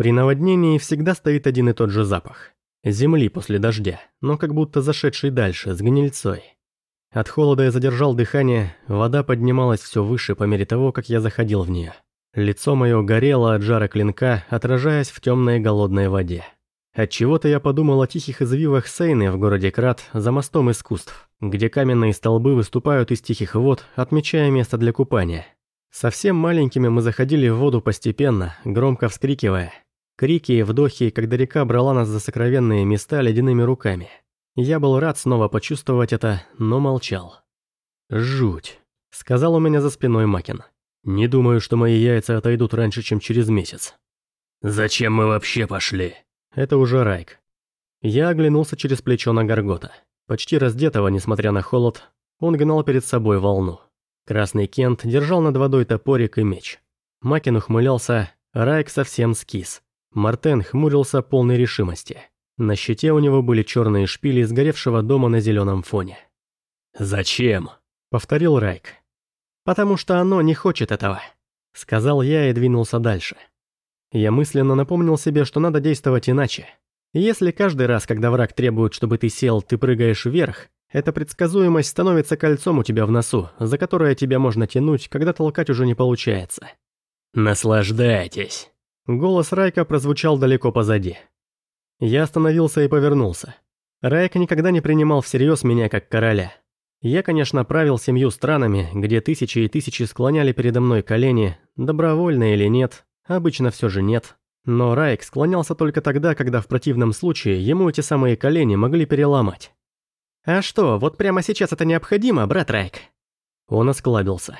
При наводнении всегда стоит один и тот же запах. Земли после дождя, но как будто зашедший дальше, с гнильцой. От холода я задержал дыхание, вода поднималась все выше по мере того, как я заходил в нее. Лицо мое горело от жара клинка, отражаясь в темной голодной воде. Отчего-то я подумал о тихих извивах Сейны в городе Крат за мостом искусств, где каменные столбы выступают из тихих вод, отмечая место для купания. Совсем маленькими мы заходили в воду постепенно, громко вскрикивая. Крики и вдохи, когда река брала нас за сокровенные места ледяными руками. Я был рад снова почувствовать это, но молчал. «Жуть», — сказал у меня за спиной Макин. Не думаю, что мои яйца отойдут раньше, чем через месяц. Зачем мы вообще пошли? Это уже Райк. Я оглянулся через плечо на Гаргота. Почти раздетого, несмотря на холод, он гнал перед собой волну. Красный Кент держал над водой топорик и меч. Макин ухмылялся, Райк совсем скис. Мартен хмурился полной решимости. На щите у него были черные шпили сгоревшего дома на зеленом фоне. «Зачем?» — повторил Райк. «Потому что оно не хочет этого», — сказал я и двинулся дальше. Я мысленно напомнил себе, что надо действовать иначе. Если каждый раз, когда враг требует, чтобы ты сел, ты прыгаешь вверх, эта предсказуемость становится кольцом у тебя в носу, за которое тебя можно тянуть, когда толкать уже не получается. «Наслаждайтесь!» Голос Райка прозвучал далеко позади. Я остановился и повернулся. Райк никогда не принимал всерьез меня как короля. Я, конечно, правил семью странами, где тысячи и тысячи склоняли передо мной колени, добровольно или нет, обычно все же нет. Но Райк склонялся только тогда, когда в противном случае ему эти самые колени могли переломать. «А что, вот прямо сейчас это необходимо, брат Райк?» Он осклабился.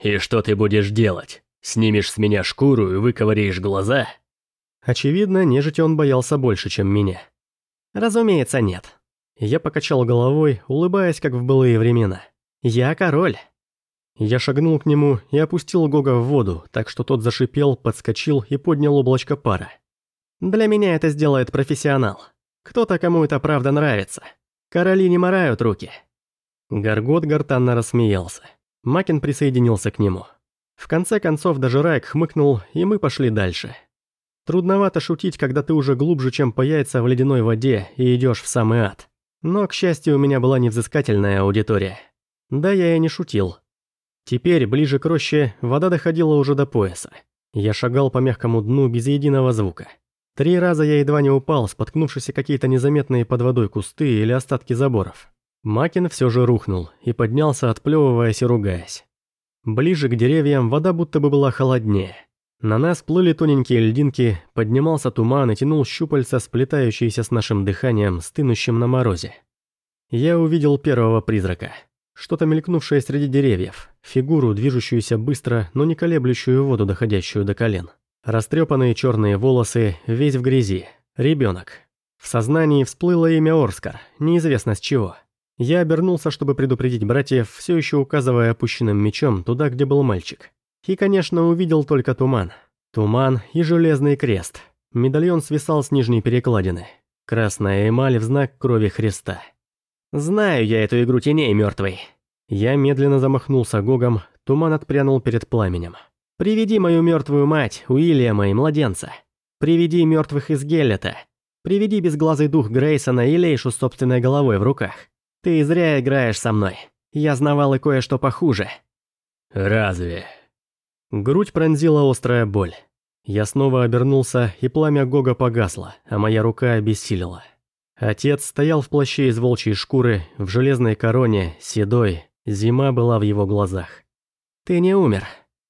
«И что ты будешь делать? Снимешь с меня шкуру и выковыряешь глаза?» Очевидно, нежити он боялся больше, чем меня. «Разумеется, нет», я покачал головой, улыбаясь, как в былые времена. «Я король!» Я шагнул к нему и опустил Гога в воду, так что тот зашипел, подскочил и поднял облачко пара. «Для меня это сделает профессионал. Кто-то, кому это правда нравится. Короли не морают руки». Гаргот гортанно рассмеялся. Макин присоединился к нему. В конце концов даже Райк хмыкнул, и мы пошли дальше. Трудновато шутить, когда ты уже глубже, чем по яйца в ледяной воде и идешь в самый ад. Но, к счастью, у меня была невзыскательная аудитория. Да, я и не шутил. Теперь, ближе к роще, вода доходила уже до пояса. Я шагал по мягкому дну без единого звука. Три раза я едва не упал, споткнувшись о какие-то незаметные под водой кусты или остатки заборов. Макин все же рухнул и поднялся, отплевываясь и ругаясь. Ближе к деревьям вода будто бы была холоднее. На нас плыли тоненькие льдинки, поднимался туман и тянул щупальца, сплетающиеся с нашим дыханием, стынущим на морозе. Я увидел первого призрака. Что-то мелькнувшее среди деревьев, фигуру, движущуюся быстро, но не колеблющую воду, доходящую до колен. Растрепанные черные волосы, весь в грязи. Ребенок. В сознании всплыло имя Орскар, неизвестно с чего. Я обернулся, чтобы предупредить братьев, все еще указывая опущенным мечом туда, где был мальчик. И, конечно, увидел только туман. Туман и железный крест. Медальон свисал с нижней перекладины. Красная эмаль в знак крови Христа. «Знаю я эту игру теней мертвой». Я медленно замахнулся гогом, туман отпрянул перед пламенем. «Приведи мою мертвую мать, Уильяма и младенца. Приведи мертвых из Геллета. Приведи безглазый дух Грейсона и Лейшу с собственной головой в руках. Ты зря играешь со мной. Я знавал и кое-что похуже». «Разве?» Грудь пронзила острая боль. Я снова обернулся, и пламя Гога погасло, а моя рука обессилила. Отец стоял в плаще из волчьей шкуры, в железной короне, седой, зима была в его глазах. «Ты не умер».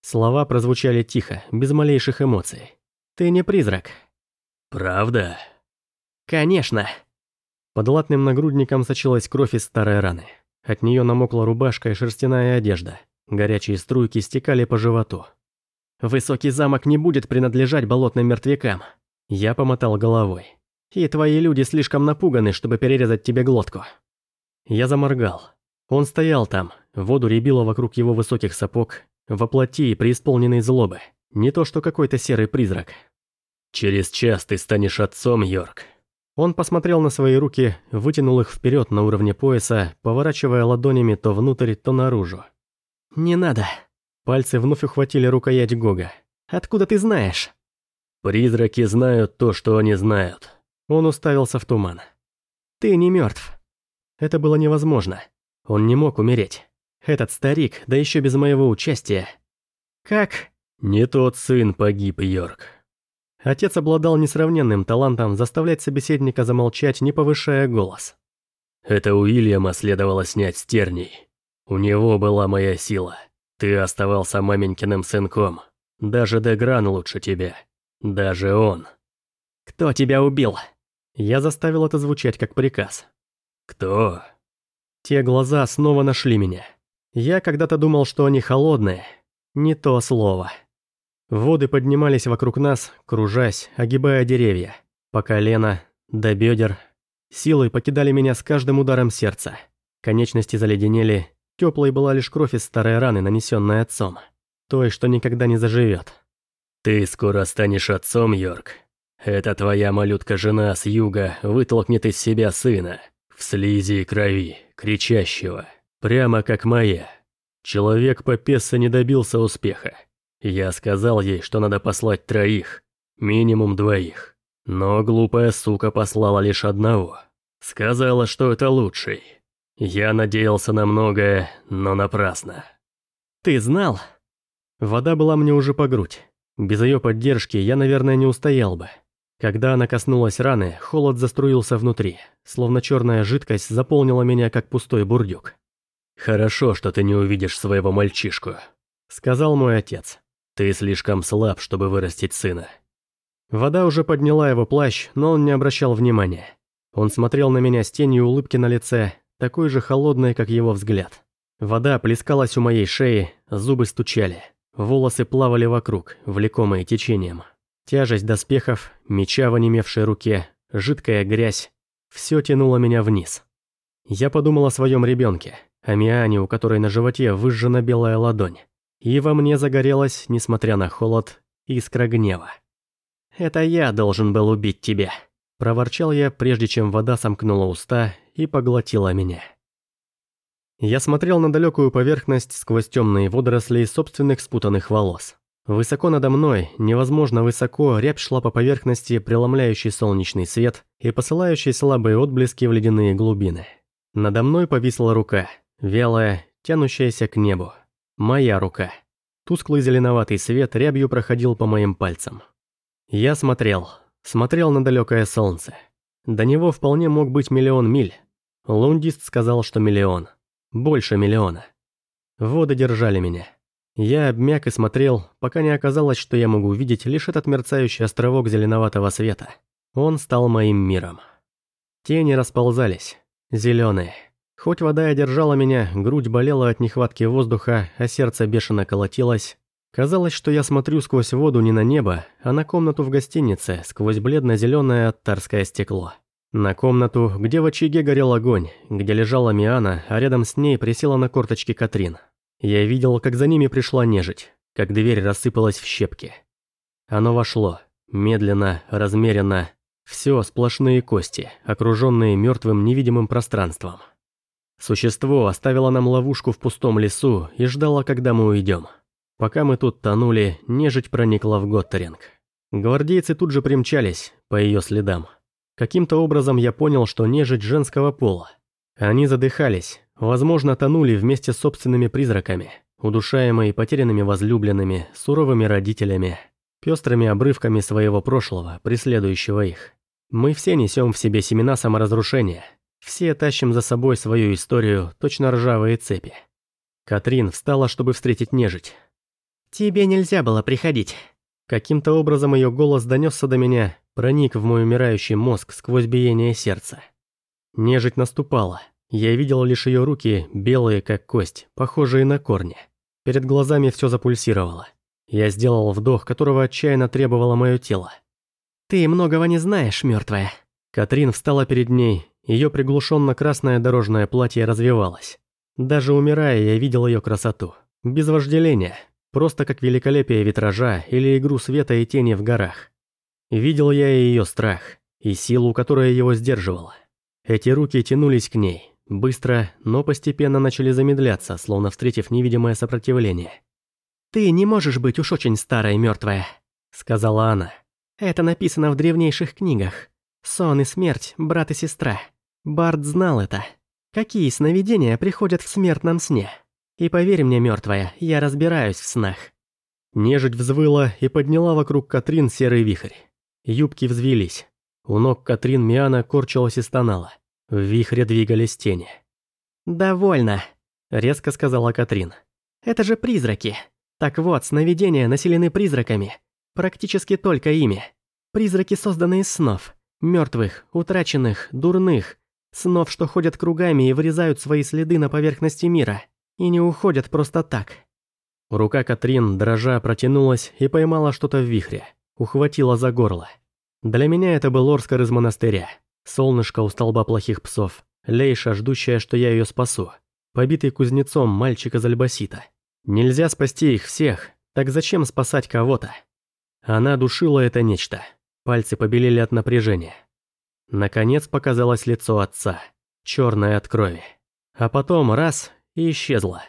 Слова прозвучали тихо, без малейших эмоций. «Ты не призрак». «Правда?» «Конечно». Под латным нагрудником сочилась кровь из старой раны. От нее намокла рубашка и шерстяная одежда. Горячие струйки стекали по животу. «Высокий замок не будет принадлежать болотным мертвякам». Я помотал головой. «И твои люди слишком напуганы, чтобы перерезать тебе глотку». Я заморгал. Он стоял там, воду рябило вокруг его высоких сапог, воплоти и преисполненной злобы. Не то что какой-то серый призрак. «Через час ты станешь отцом, Йорк». Он посмотрел на свои руки, вытянул их вперед на уровне пояса, поворачивая ладонями то внутрь, то наружу. «Не надо». Пальцы вновь ухватили рукоять Гога. «Откуда ты знаешь?» Призраки знают то, что они знают. Он уставился в туман. Ты не мертв. Это было невозможно. Он не мог умереть. Этот старик, да еще без моего участия. Как? Не тот сын погиб, Йорк. Отец обладал несравненным талантом заставлять собеседника замолчать, не повышая голос. Это Уильяма следовало снять с. У него была моя сила. Ты оставался маменькиным сынком. Даже Дегран лучше тебя. Даже он. Кто тебя убил? Я заставил это звучать как приказ. Кто? Те глаза снова нашли меня. Я когда-то думал, что они холодные. Не то слово. Воды поднимались вокруг нас, кружась, огибая деревья. По колено, до бедер. Силой покидали меня с каждым ударом сердца. Конечности заледенели, теплой была лишь кровь из старой раны, нанесенной отцом. Той, что никогда не заживет. «Ты скоро станешь отцом, Йорк. Это твоя малютка-жена с юга вытолкнет из себя сына, в слизи и крови, кричащего, прямо как моя. Человек по Песса не добился успеха. Я сказал ей, что надо послать троих, минимум двоих. Но глупая сука послала лишь одного. Сказала, что это лучший. Я надеялся на многое, но напрасно. «Ты знал?» Вода была мне уже по грудь. Без ее поддержки я, наверное, не устоял бы. Когда она коснулась раны, холод заструился внутри, словно черная жидкость заполнила меня, как пустой бурдюк. «Хорошо, что ты не увидишь своего мальчишку», — сказал мой отец. «Ты слишком слаб, чтобы вырастить сына». Вода уже подняла его плащ, но он не обращал внимания. Он смотрел на меня с тенью улыбки на лице, такой же холодной, как его взгляд. Вода плескалась у моей шеи, зубы стучали. Волосы плавали вокруг, влекомые течением. Тяжесть доспехов, меча в онемевшей руке, жидкая грязь – все тянуло меня вниз. Я подумал о своем ребенке, о Миане, у которой на животе выжжена белая ладонь. И во мне загорелась, несмотря на холод, искра гнева. «Это я должен был убить тебя», – проворчал я, прежде чем вода сомкнула уста и поглотила меня. Я смотрел на далекую поверхность сквозь темные водоросли собственных спутанных волос. Высоко надо мной, невозможно высоко, рябь шла по поверхности, преломляющий солнечный свет и посылающий слабые отблески в ледяные глубины. Надо мной повисла рука, вялая, тянущаяся к небу. Моя рука. Тусклый зеленоватый свет рябью проходил по моим пальцам. Я смотрел, смотрел на далекое солнце. До него вполне мог быть миллион миль. Лундист сказал, что миллион. Больше миллиона. Воды держали меня. Я обмяк и смотрел, пока не оказалось, что я могу увидеть лишь этот мерцающий островок зеленоватого света. Он стал моим миром. Тени расползались. Зеленые. Хоть вода и держала меня, грудь болела от нехватки воздуха, а сердце бешено колотилось. Казалось, что я смотрю сквозь воду не на небо, а на комнату в гостинице, сквозь бледно-зеленое оттарское стекло. На комнату, где в очаге горел огонь, где лежала Миана, а рядом с ней присела на корточки Катрин. Я видел, как за ними пришла нежить, как дверь рассыпалась в щепки. Оно вошло, медленно, размеренно, все сплошные кости, окруженные мертвым невидимым пространством. Существо оставило нам ловушку в пустом лесу и ждало, когда мы уйдем. Пока мы тут тонули, нежить проникла в Готтеринг. Гвардейцы тут же примчались, по ее следам. Каким-то образом я понял, что нежить женского пола. Они задыхались, возможно, тонули вместе с собственными призраками, удушаемые потерянными возлюбленными, суровыми родителями, пестрыми обрывками своего прошлого, преследующего их. Мы все несем в себе семена саморазрушения, все тащим за собой свою историю, точно ржавые цепи. Катрин встала, чтобы встретить нежить. «Тебе нельзя было приходить». Каким-то образом ее голос донесся до меня, проник в мой умирающий мозг сквозь биение сердца. Нежить наступала. Я видел лишь ее руки, белые как кость, похожие на корни. Перед глазами все запульсировало. Я сделал вдох, которого отчаянно требовало мое тело. «Ты многого не знаешь, мертвая». Катрин встала перед ней, ее приглушенно-красное дорожное платье развивалось. Даже умирая, я видел ее красоту. Без вожделения, Просто как великолепие витража или игру света и тени в горах. Видел я и ее страх, и силу, которая его сдерживала. Эти руки тянулись к ней, быстро, но постепенно начали замедляться, словно встретив невидимое сопротивление. «Ты не можешь быть уж очень старой мертвая», — сказала она. Это написано в древнейших книгах. Сон и смерть, брат и сестра. Барт знал это. Какие сновидения приходят в смертном сне? И поверь мне, мертвая, я разбираюсь в снах. Нежить взвыла и подняла вокруг Катрин серый вихрь. Юбки взвелись. У ног Катрин Миана корчилась и стонала. В вихре двигались тени. «Довольно», — резко сказала Катрин. «Это же призраки. Так вот, сновидения населены призраками. Практически только ими. Призраки созданы из снов. Мертвых, утраченных, дурных. Снов, что ходят кругами и вырезают свои следы на поверхности мира. И не уходят просто так. Рука Катрин, дрожа, протянулась и поймала что-то в вихре. Ухватила за горло. Для меня это был Орскар из монастыря. Солнышко у столба плохих псов. Лейша, ждущая, что я ее спасу. Побитый кузнецом мальчик из Альбасита. Нельзя спасти их всех, так зачем спасать кого-то? Она душила это нечто. Пальцы побелели от напряжения. Наконец показалось лицо отца, черное от крови. А потом раз и исчезло.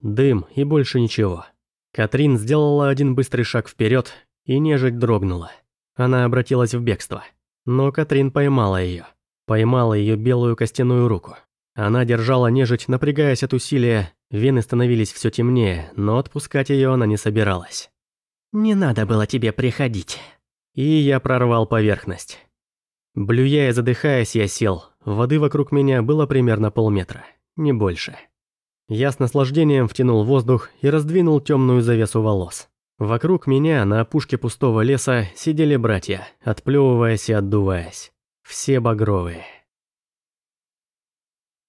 Дым и больше ничего. Катрин сделала один быстрый шаг вперед, и нежить дрогнула. Она обратилась в бегство. Но Катрин поймала ее. Поймала ее белую костяную руку. Она держала нежить, напрягаясь от усилия, вены становились все темнее, но отпускать ее она не собиралась. «Не надо было тебе приходить». И я прорвал поверхность. Блюя и задыхаясь, я сел. Воды вокруг меня было примерно полметра, не больше. Я с наслаждением втянул воздух и раздвинул темную завесу волос. Вокруг меня, на опушке пустого леса, сидели братья, отплевываясь и отдуваясь. Все багровые.